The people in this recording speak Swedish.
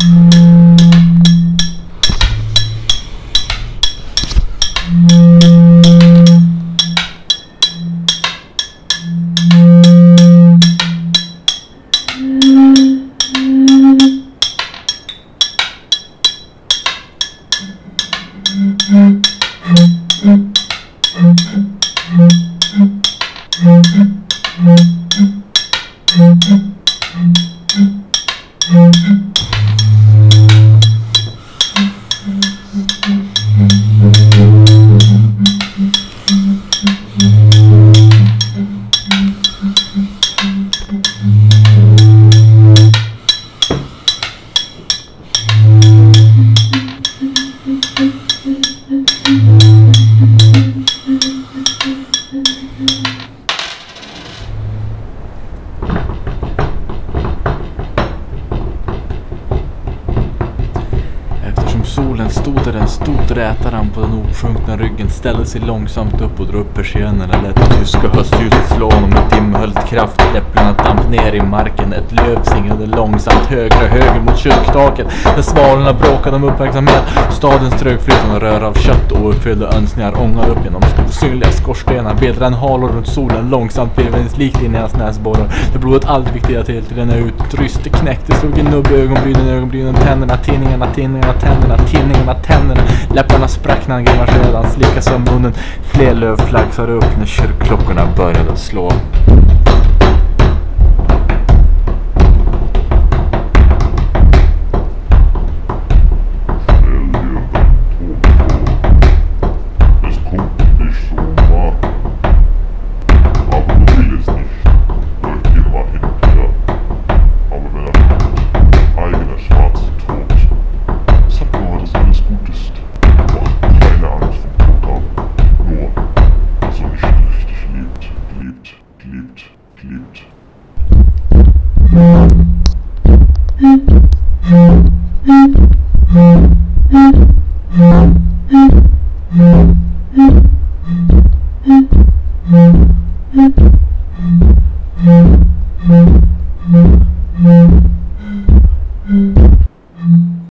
Thank you. Solen stod där den stod rätade han på den osjunkna ryggen, ställde sig långsamt upp och drog upp persiennerna, lät det tyska höstljuset slå honom kraft. Äpplena damp ner i marken. Ett löv singlade långsamt högre och högre mot kyrktaket. Där svalorna bråkade om uppmärksamhet. Stadens trögflytande rör av kött och ouppfyllda önskningar ångade upp genom osynliga skorstenar. Bäddade halor runt solen långsamt blev ens likt in i hans näsborrar. Där blodet aldrig fick leda till till en utryst. Det knäckte, slog en nubbe i ögonbrynen, ögonbrynen, tänderna, tinningarna, tinningarna, tänderna, tinningarna, tänderna. Läpparna sprack när han grimaserade, han slickade sig om munnen. Fler löv flaxade upp när kyrkklockorna började slå.